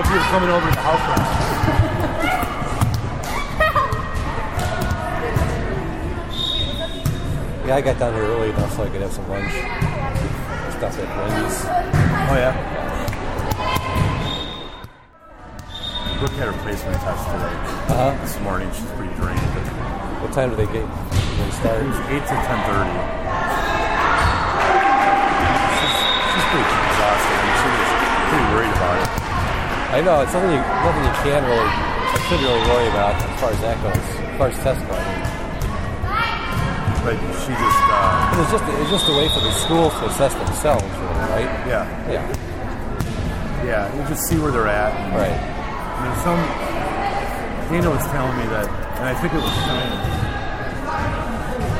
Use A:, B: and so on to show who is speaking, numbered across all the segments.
A: Good.
B: I didn't know if you were coming over to the house.
A: Yeah, I got down here early enough so I could have some lunch. Stuff at Wendy's.
B: Oh yeah. Brooke had her placement test today.
A: Uh-huh.
B: This morning, she's pretty drained.
A: What time do they get? Do they start?
B: It was eight to ten thirty. She's, she's pretty exhausted. I mean, she was pretty worried about it.
A: I know it's nothing you nothing you can really I shouldn't really worry about as far as that goes. As far as tests go.
B: But she just, uh,
A: it's just it's just a way for the schools to assess themselves, really, right?
B: yeah,
A: Yeah.
B: yeah. You just see where they're at. And,
A: Right.
B: I mean, some Dana was telling me that, and I think it was science.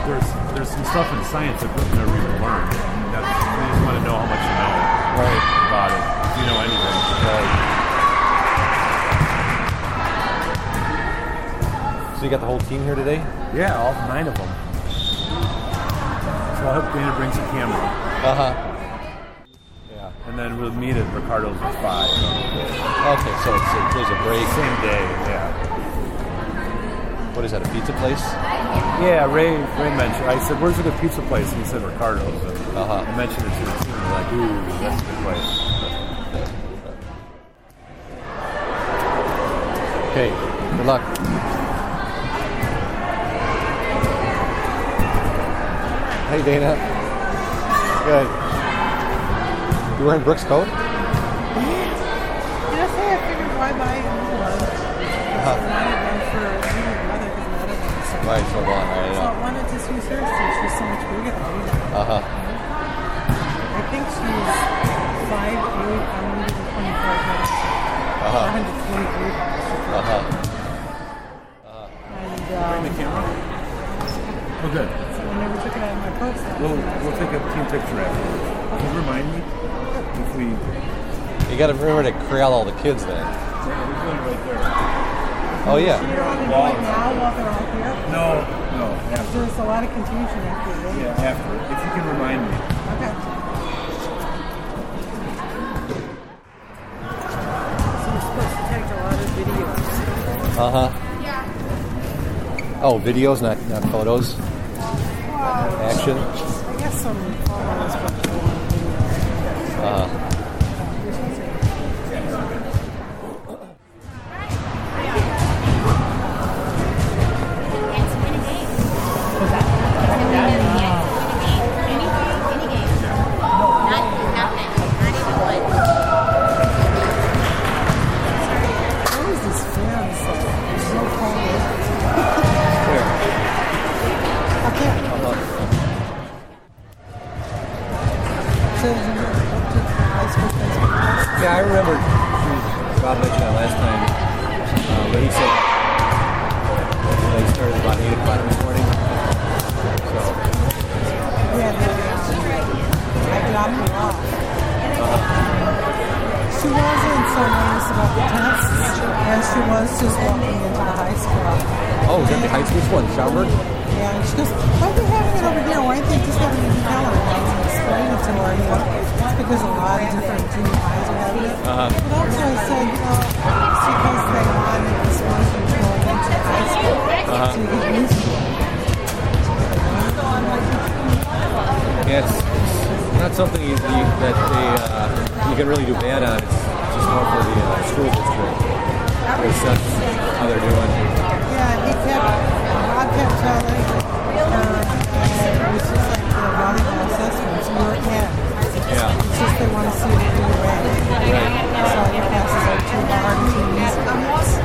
B: There's there's some stuff in science that Brooke never even learned. That they just want to know how much you know
A: Right.
B: about it. If you know anything.
A: Right. So you got the whole team here today?
B: Yeah, all nine of them. So I hope Dana brings a camera,
A: Uh huh. Yeah.
B: and then we'll meet at Ricardo's at five.
A: Okay, so it's a, there's a break.
B: Same day, yeah.
A: What is that? A pizza place?
B: Yeah, Ray Ray mentioned. I said, "Where's a good pizza place?" And he said Ricardo's. And
A: Uh-huh.
B: I mentioned it to the team. They're like, "Ooh, that's a good place."
A: Okay. Good luck. Hey Dana. Good. You wearing Brooke's coat?
C: Did I say I figured why buy a new one? One for and because one was so
A: Right, so long. I
C: So. I wanted to use hers since she's so much bigger than me.
A: Uh huh.
C: I think she's 5'8", I'm maybe 25 pounds.
A: Uh huh.
C: 123 pounds.
A: Uh huh.
C: And
B: Bring the
C: um,
B: camera. Oh, good.
C: so I never took it out of my purse.
B: We'll we'll take a team picture afterwards. Can you remind me if we?
A: You got to remember to corral all the kids then.
B: We're doing right there.
A: Oh yeah.
C: don't want to do now while they're all here?
B: No, no. After.
C: There's a lot of confusion after they
B: Yeah, after. If you can remind me.
C: Okay. So we're supposed to take a lot of videos.
A: Uh huh. Oh, videos, not not photos.
C: Wow.
A: Yeah, I remember Rob mentioned that last time. Uh, but he said they started about 8 o'clock this morning. So,
C: Yeah, I dropped her off. She wasn't so nervous about the tests as she was just walking into the high school.
A: oh, is that the high school one? Schaumburg?
C: Yeah, she goes, why are they having it over here? Why aren't they just having it in Keller? And I explained it to her, you know, it's because a lot of different junior highs are having it.
A: Uh-huh.
C: But also I said, well, it's because they wanted this into high school.
A: Uh-huh.
C: Get used to it.
A: Yeah, it's, it's not something you, you, that they, uh, you can really do bad on. It's just more for the uh, school district to assess how they're doing.
C: Yeah, he kept, Bob kept telling uh, it was just like the volleyball assessments, you're ahead.
A: Yeah.
C: It's just they want to see that you're ready.
A: Right.
C: So are too hard and too easy.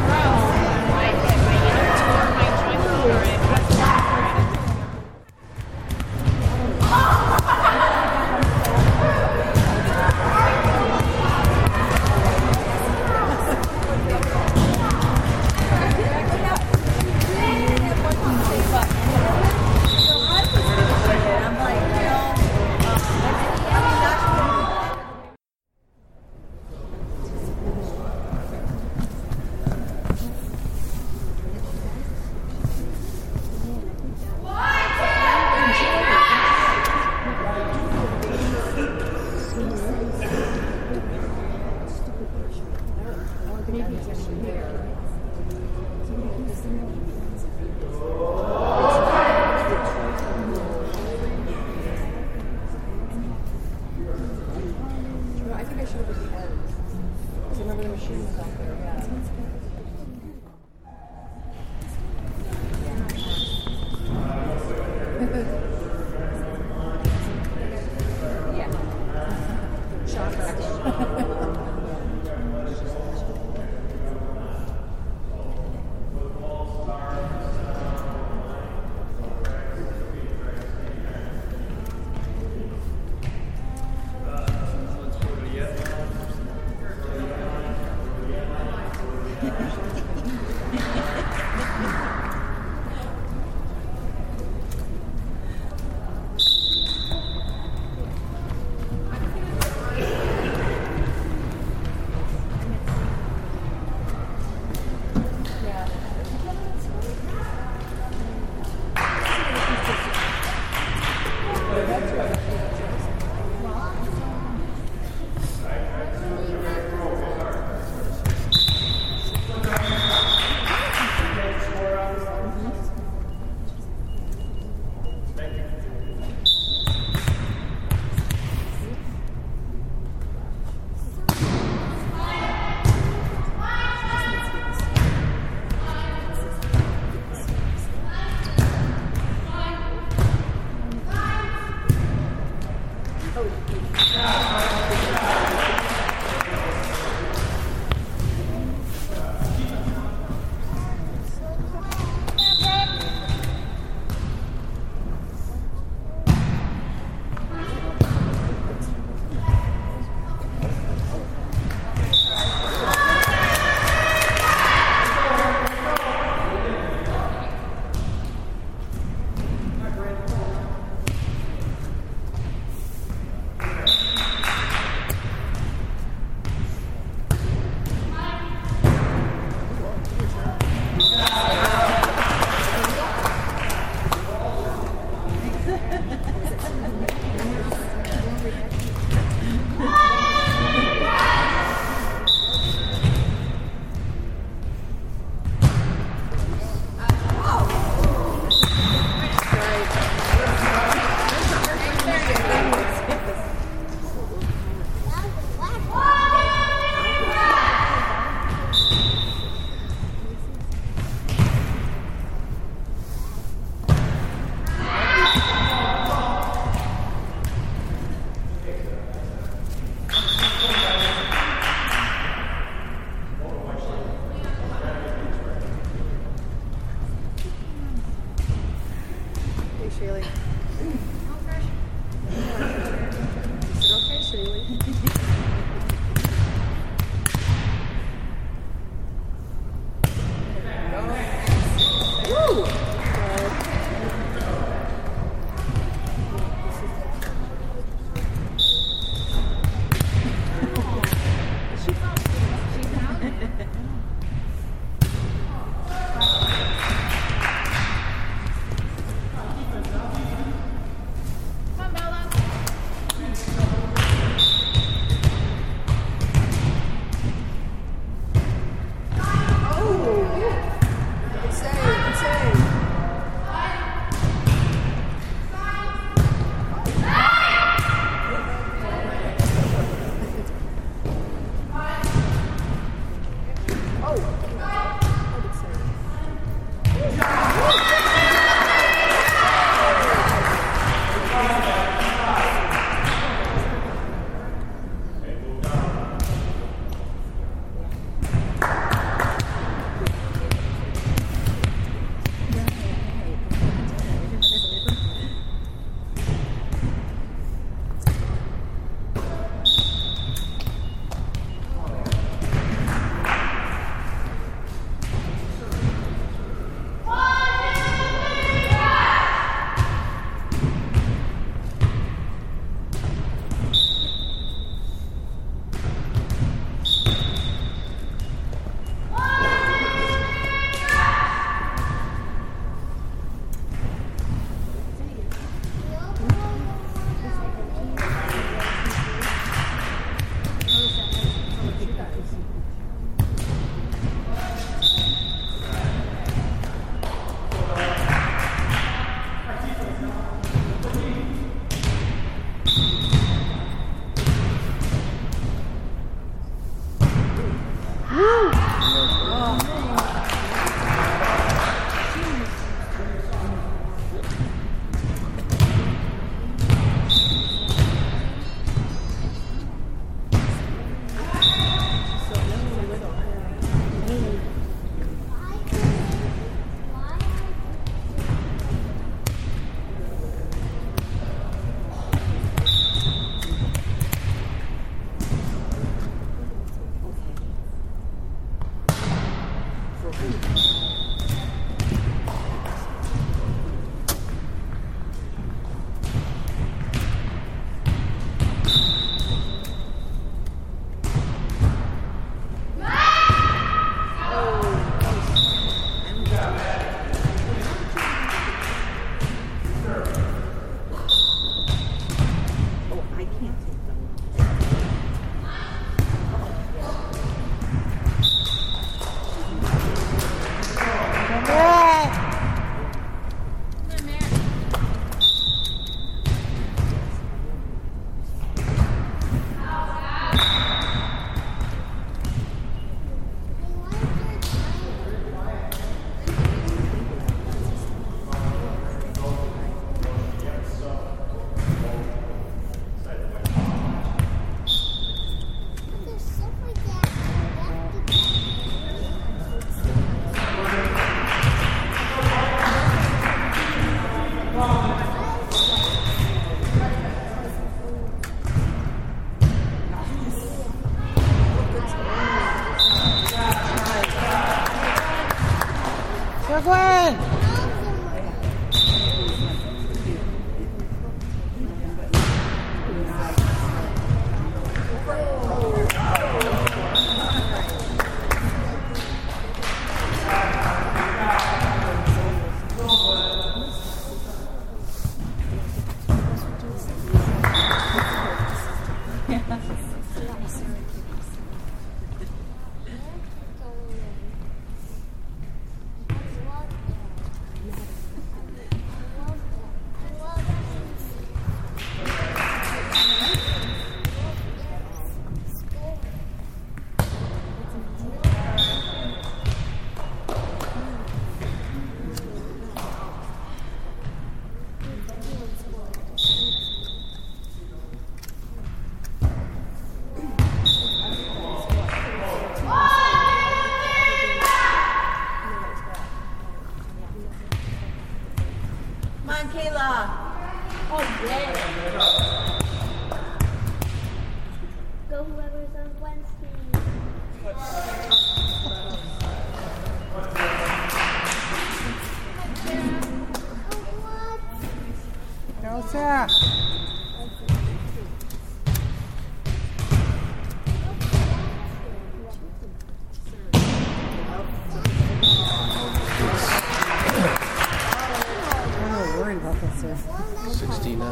A: 69.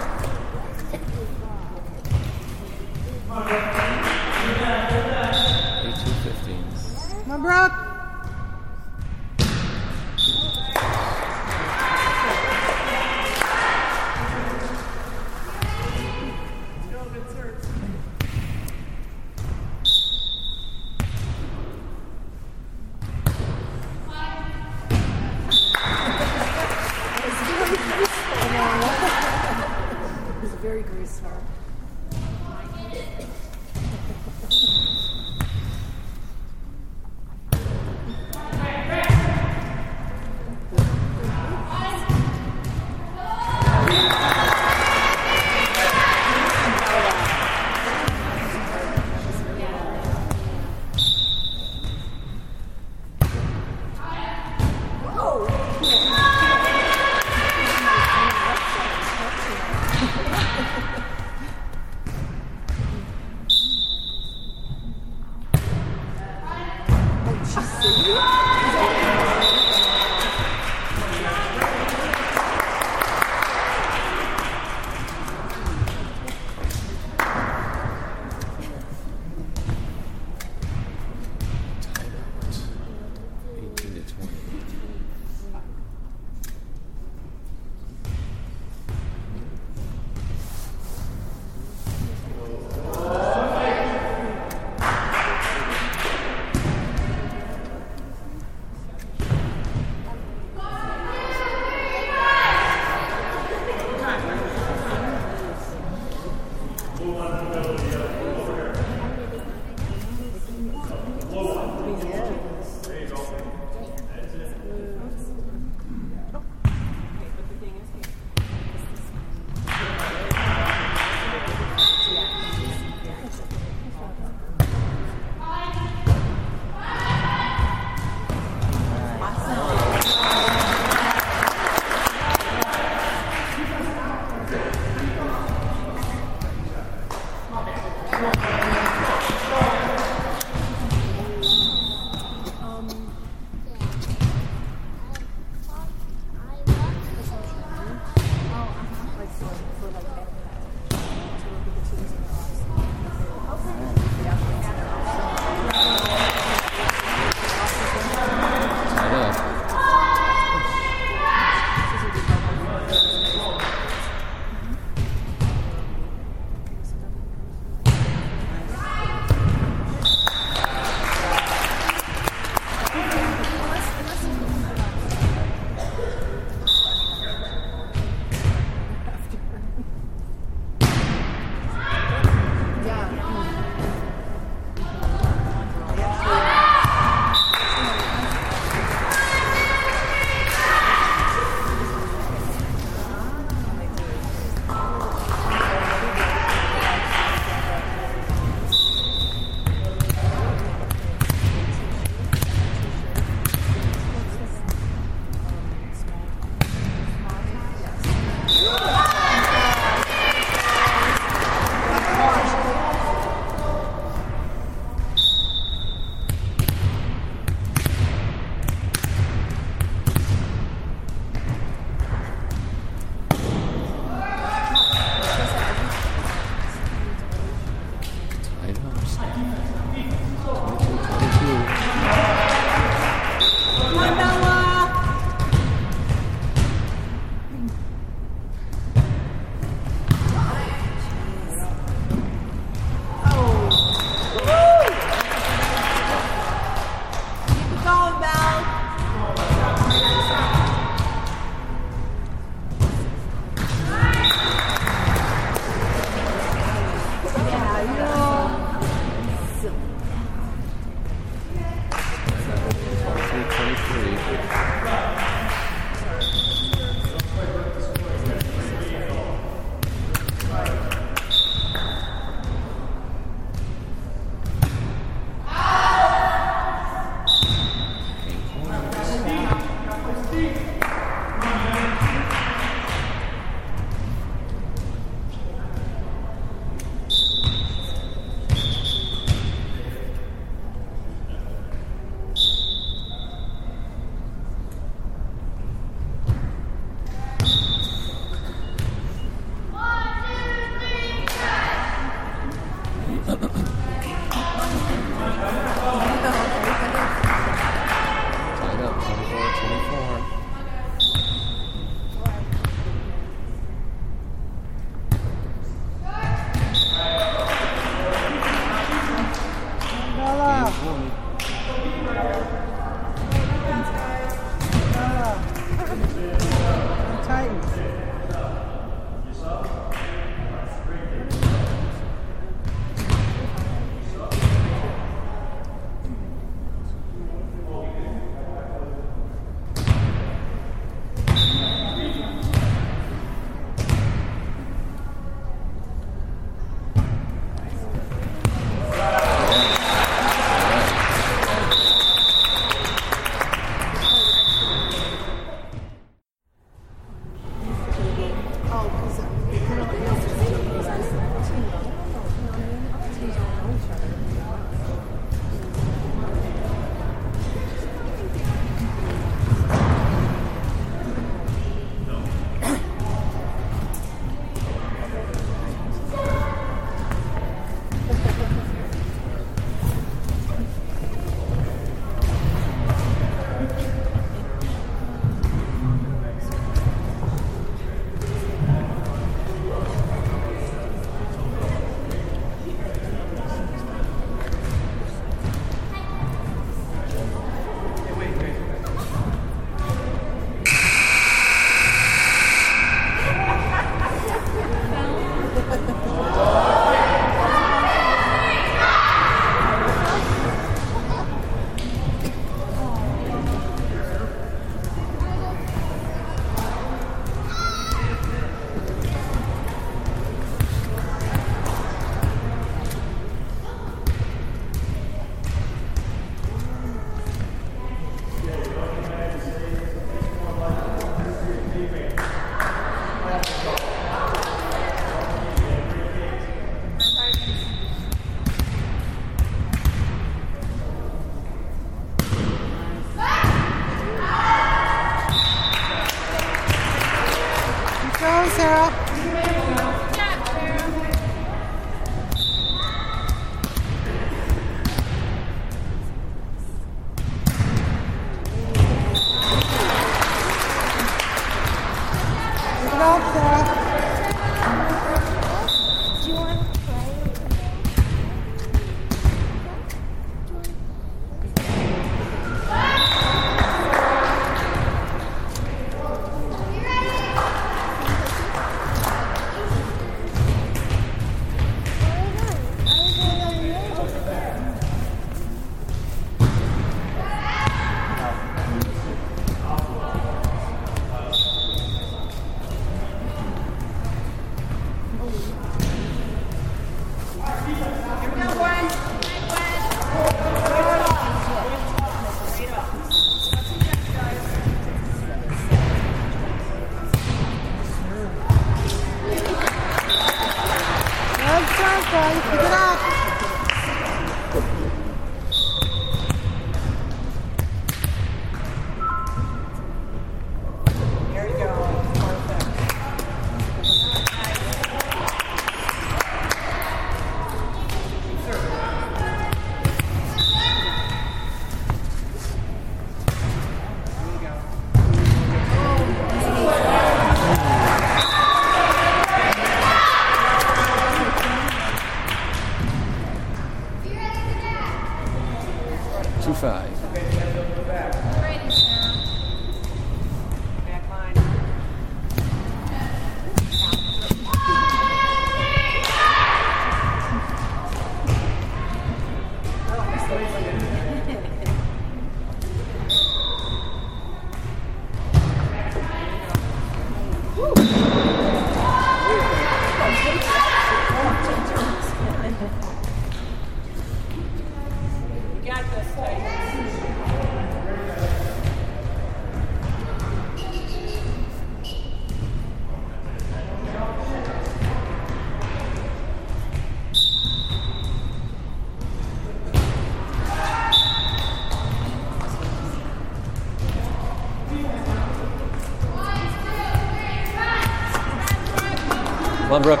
A: Lundbrook.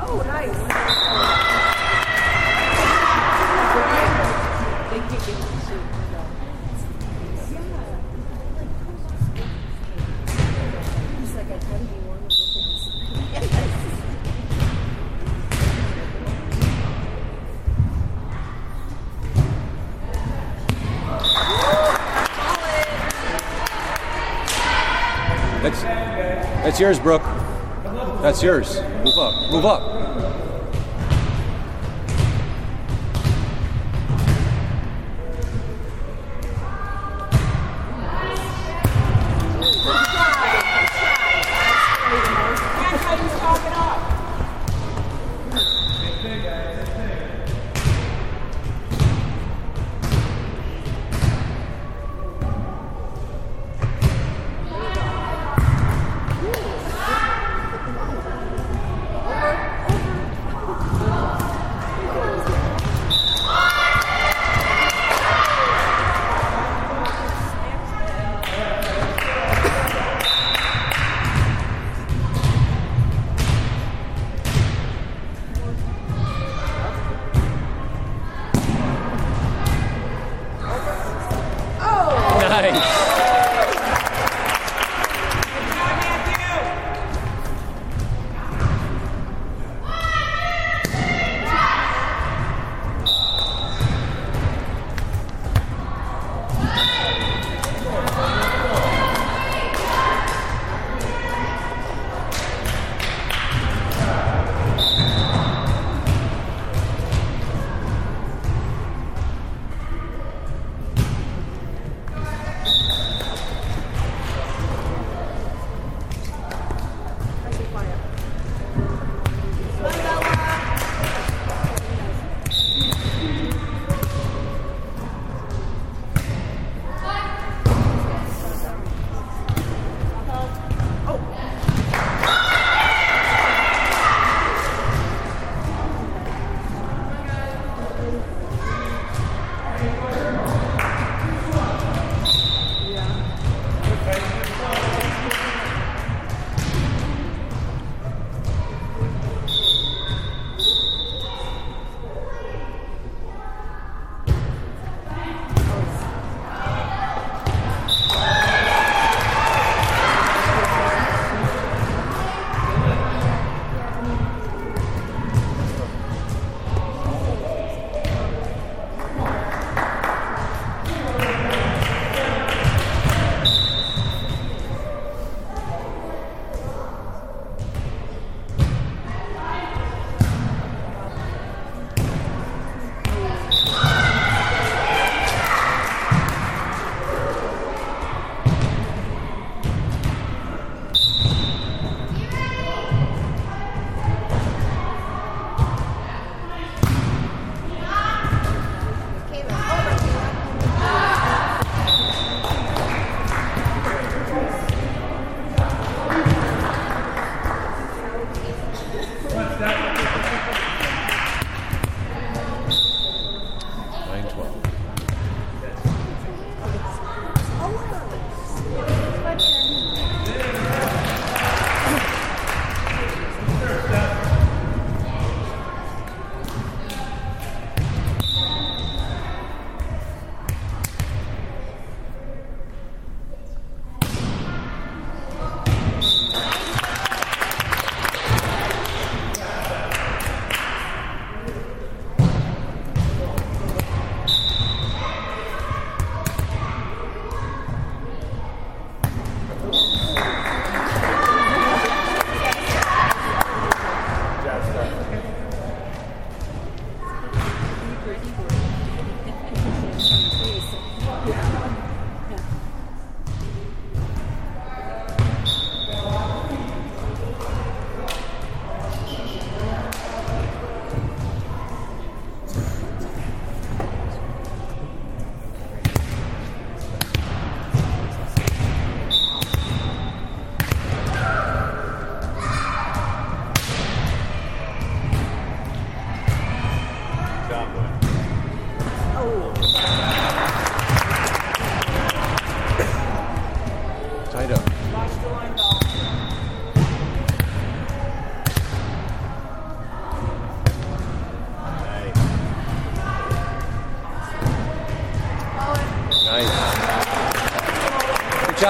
D: oh, nice.
A: yours, Brooke. That's yours. Move up. Move up.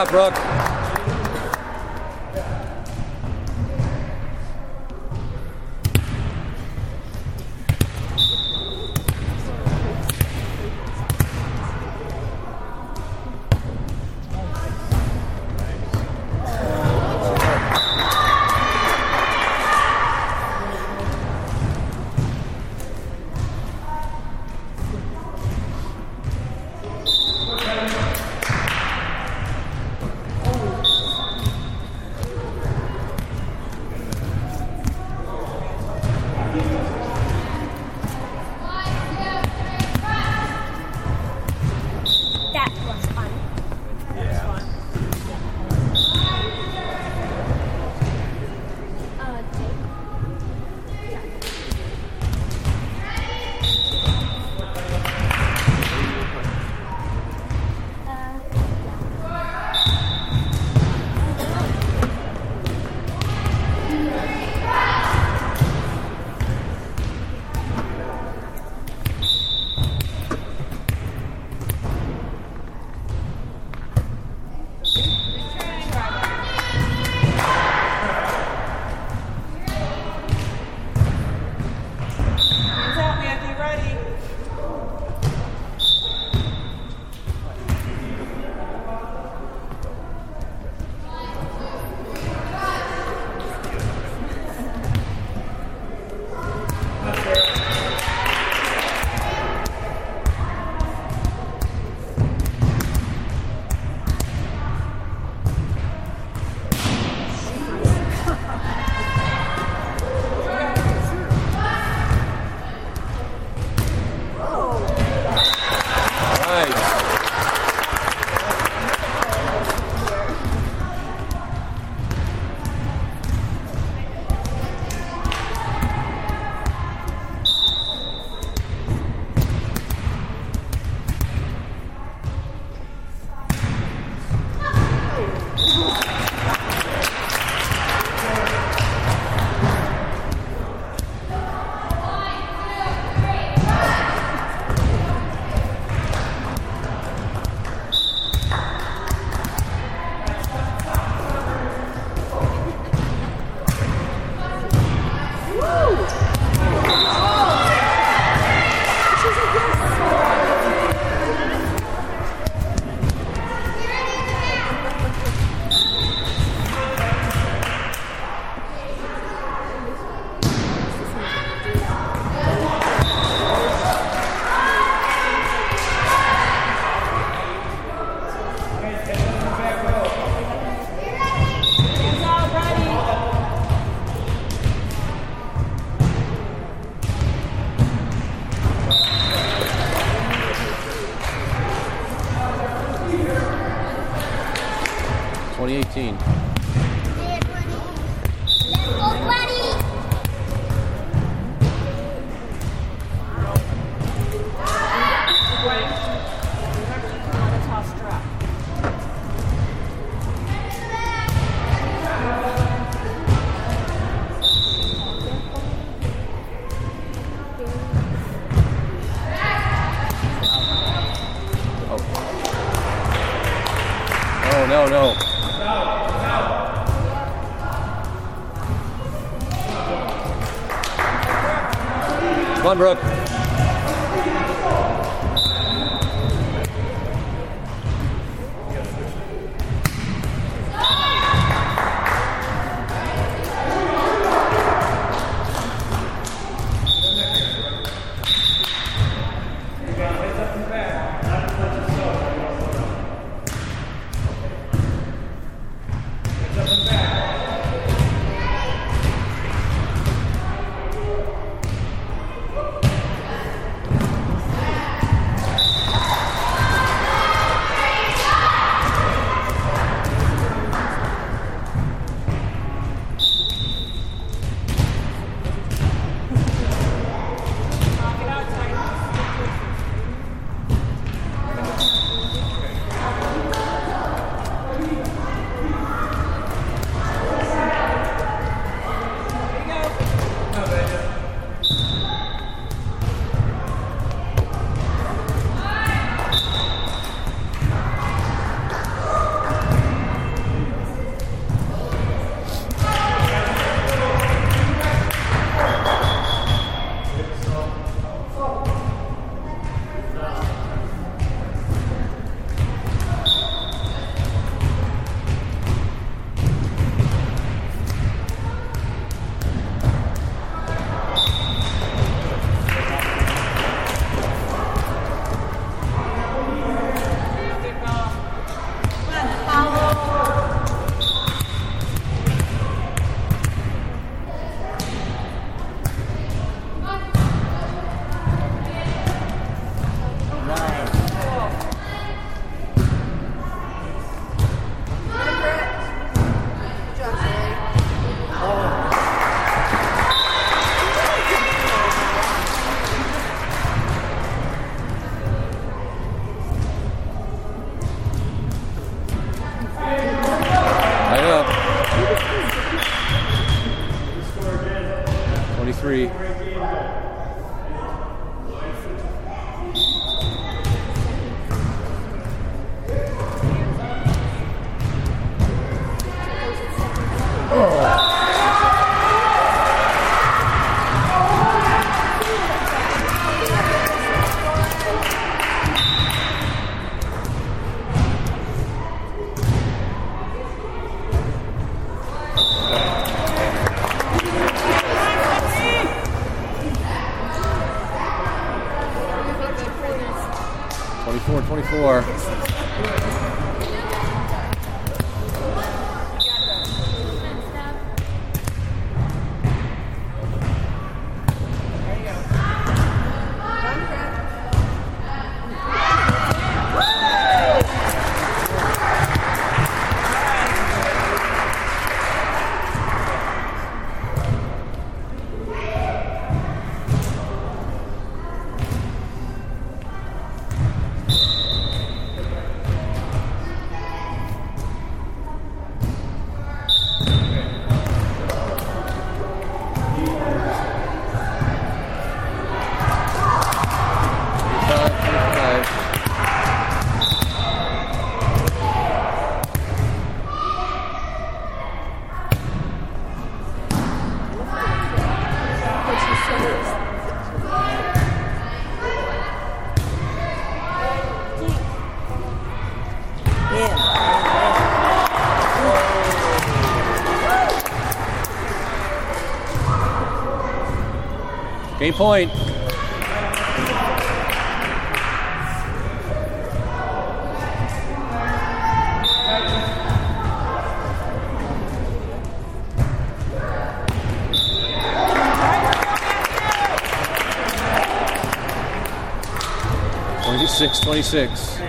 B: Job,
A: Brooke. 2019. Come point. Twenty-six, twenty-six.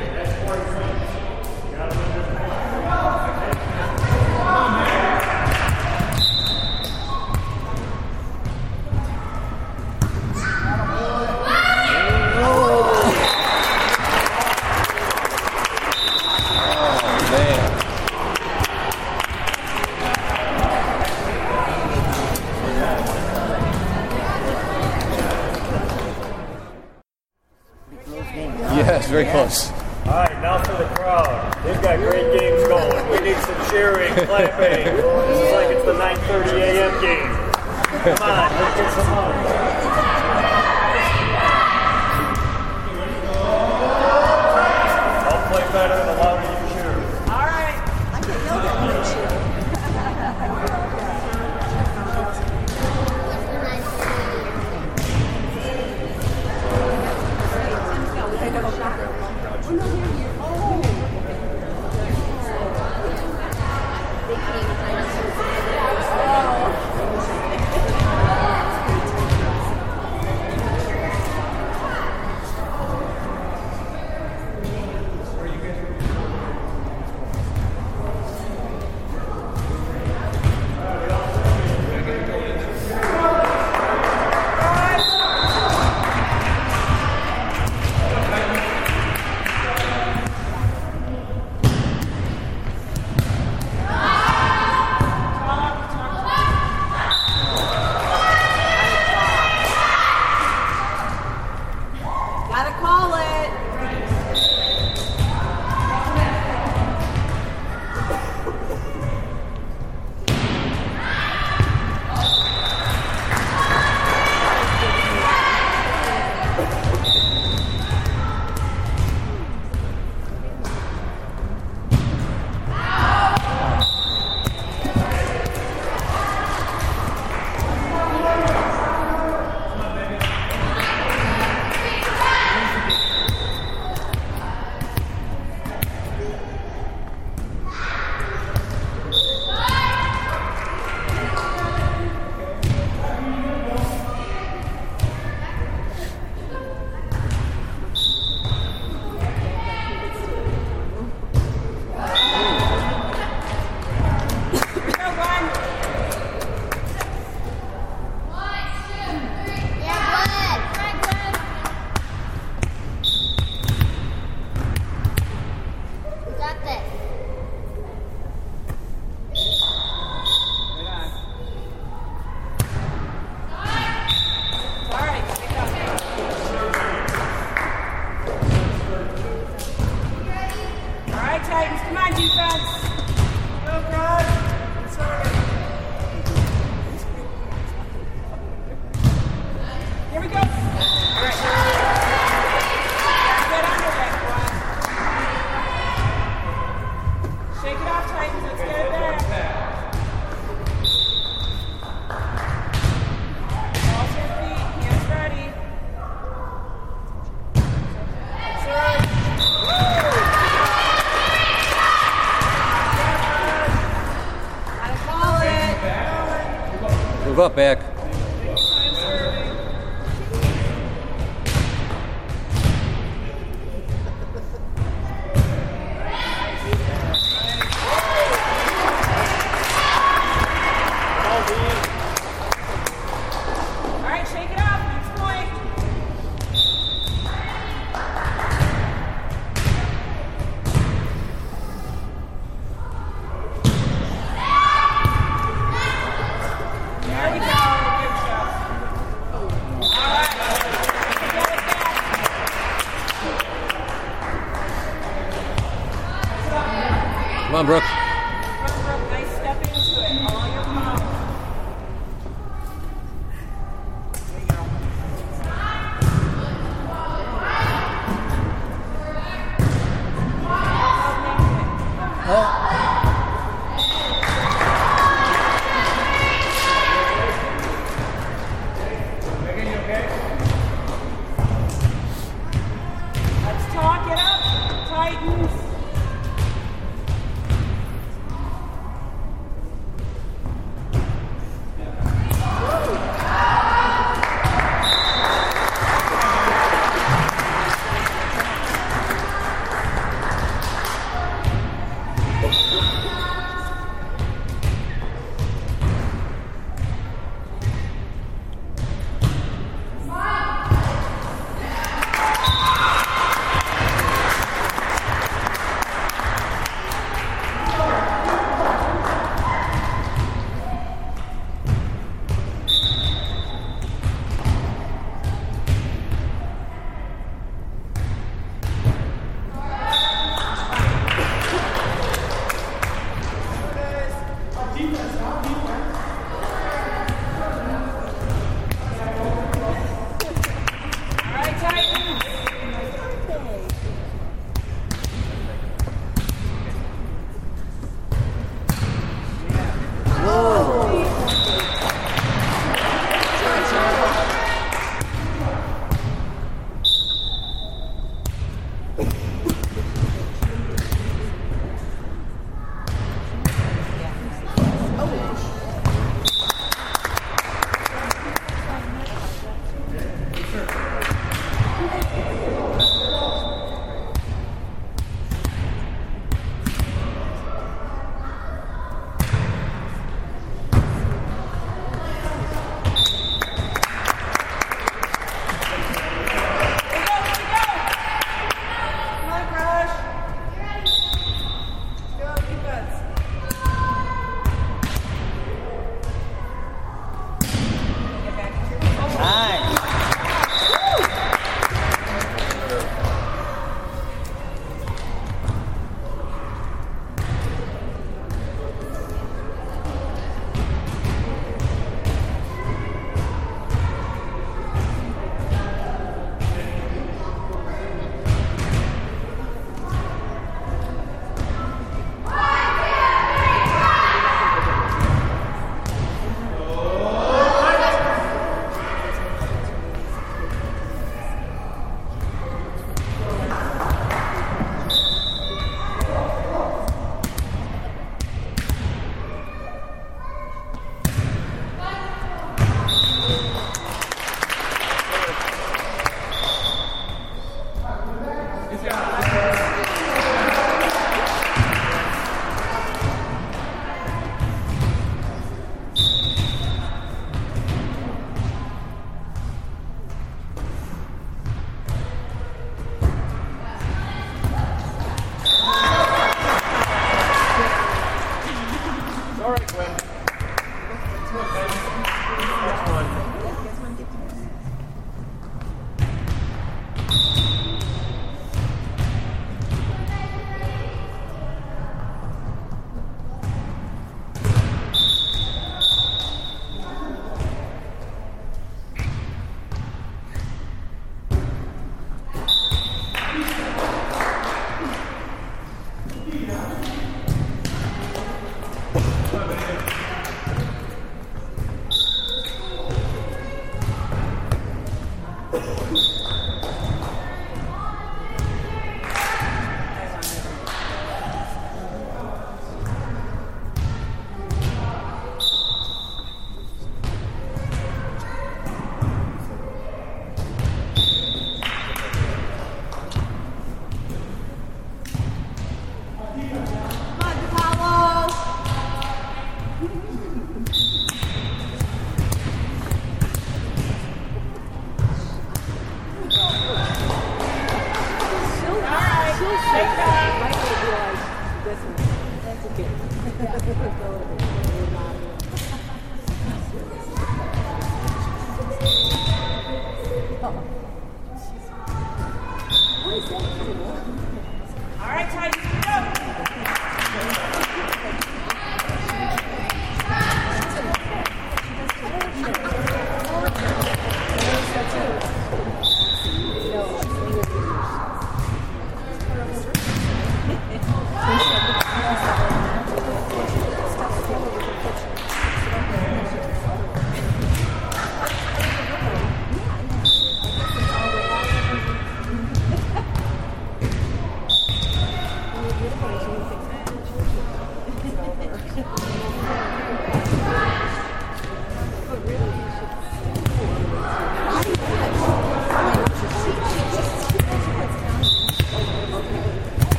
A: Back.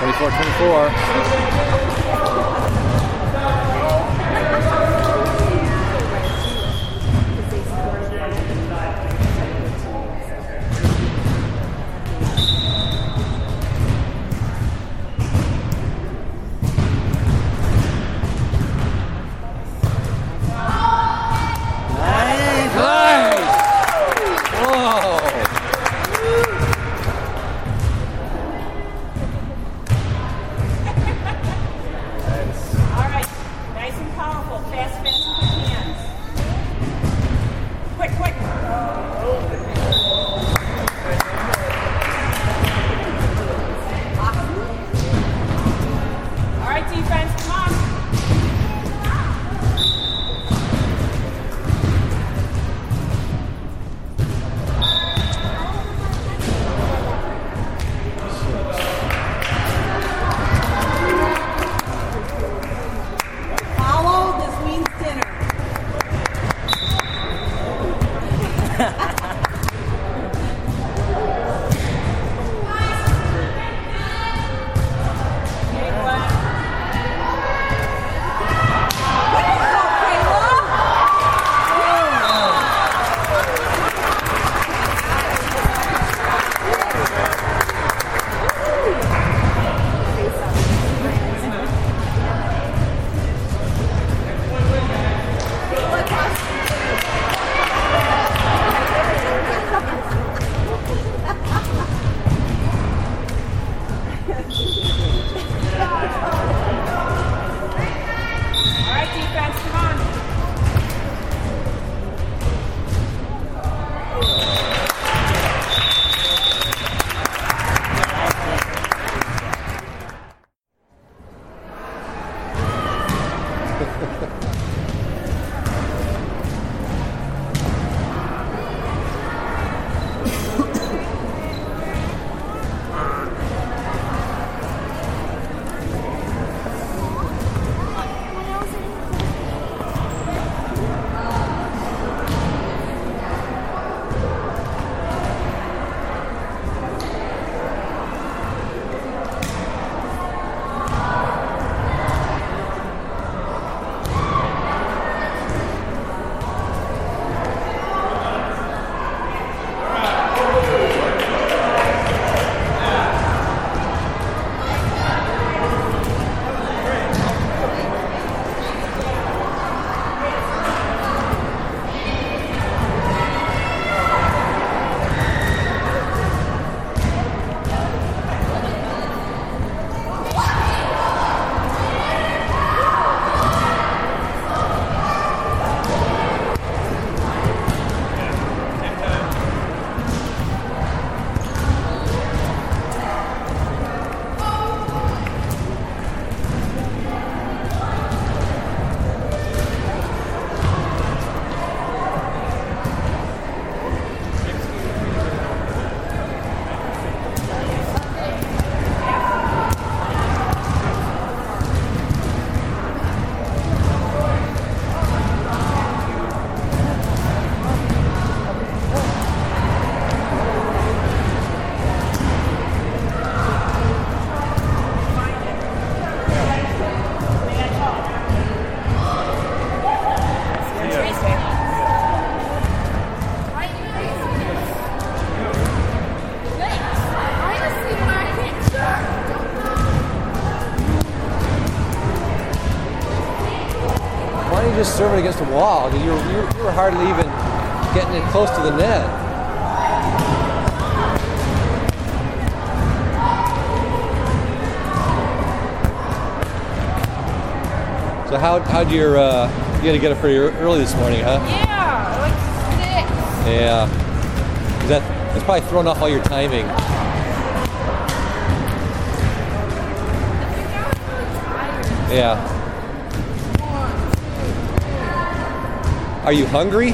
A: 24 24. Against the wall. You were, you were- hardly even getting it close to the net. So how how'd your uh, you had to get up pretty ear- early this morning, huh?
D: Yeah, like six.
A: Yeah. Is that that's probably throwing off all your timing. Yeah. Are you hungry?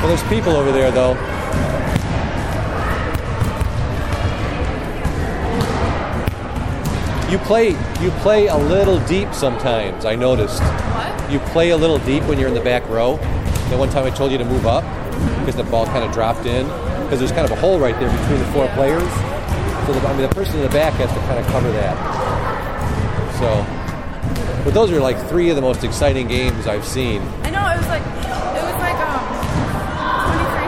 A: Well, there's people over there, though. You play you play a little deep sometimes. I noticed.
D: What?
A: You play a little deep when you're in the back row. The one time I told you to move up because the ball kind of dropped in because there's kind of a hole right there between the four players. So the, I mean, the person in the back has to kind of cover that. So, but those are like three of the most exciting games I've seen.
D: I know it was like it was like um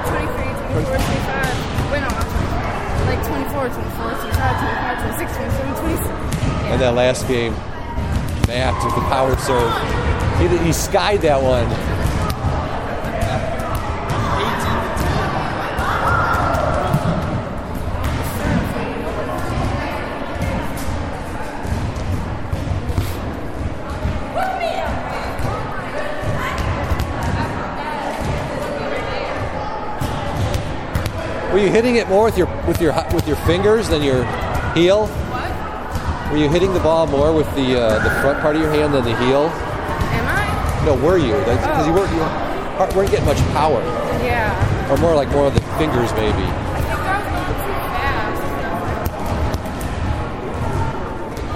D: 23, 23, 24, 25. Wait no, like 24, 24, 25, 25, 26, 27, 26.
A: And that last game, Matt with the power serve, he, he skied that one. Hitting it more with your with your with your fingers than your heel?
D: What?
A: Were you hitting the ball more with the uh, the front part of your hand than the heel?
D: Am I?
A: No, were you? Because you weren't you weren't getting much power,
D: Yeah.
A: or more like more of the fingers maybe.
D: I think I was a too fast.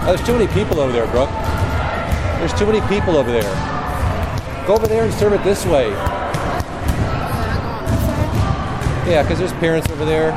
A: Oh, there's too many people over there, Brooke. There's too many people over there. Go over there and serve it this way. Yeah, because there's parents over there.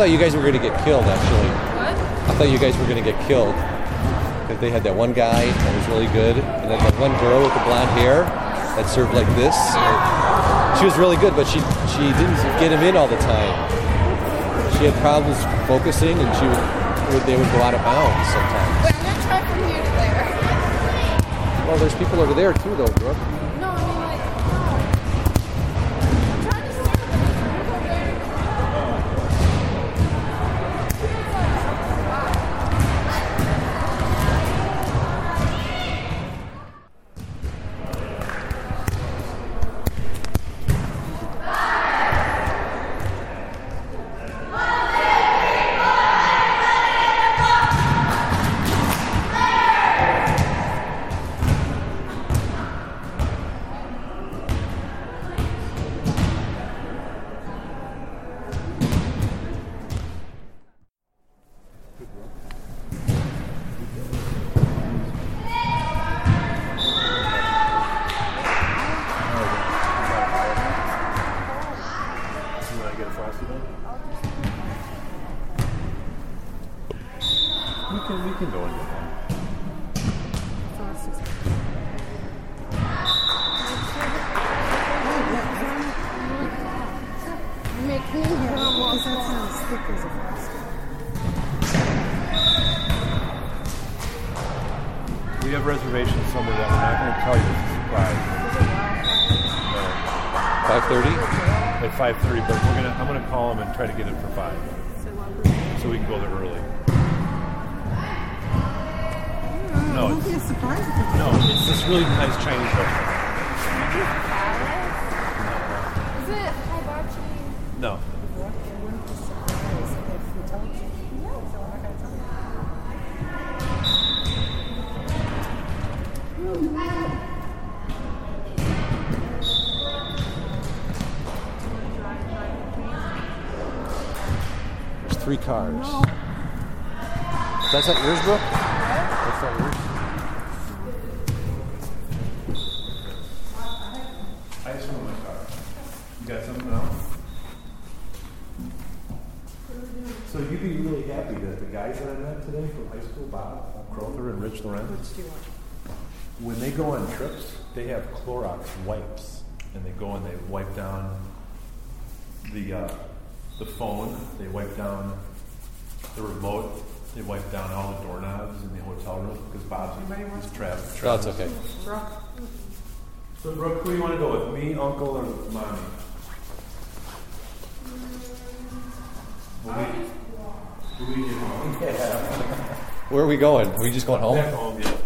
A: Thought you guys were going to get killed, actually.
D: What?
A: I thought you guys were going to get killed. Because they had that one guy that was really good, and then that one girl with the blonde hair that served like this. She was really good, but she she didn't get him in all the time. She had problems focusing, and she would, they would go out of bounds sometimes.
D: Wait, I'm gonna try from here to there.
A: Well, there's people over there too, though, Brooke.
B: Try to get it
A: three cars. That's not yours, Brooke? That's not yours?
B: I just want my car. You got something else? So you'd be really happy that the guys that I met today from high school, Bob Crowther and Rich Lorenz, when they go on trips, they have Clorox wipes, and they go and they wipe down the uh, the phone, they wipe down the remote, they wipe down all the doorknobs in the hotel room because Bob's is trapped.
A: No, it's okay.
B: So, Brooke, who do you want to go with? Me, Uncle, or Mommy? Luigi. Luigi, Mommy.
A: Where are we going? Are we just going home?
B: Back home, yeah.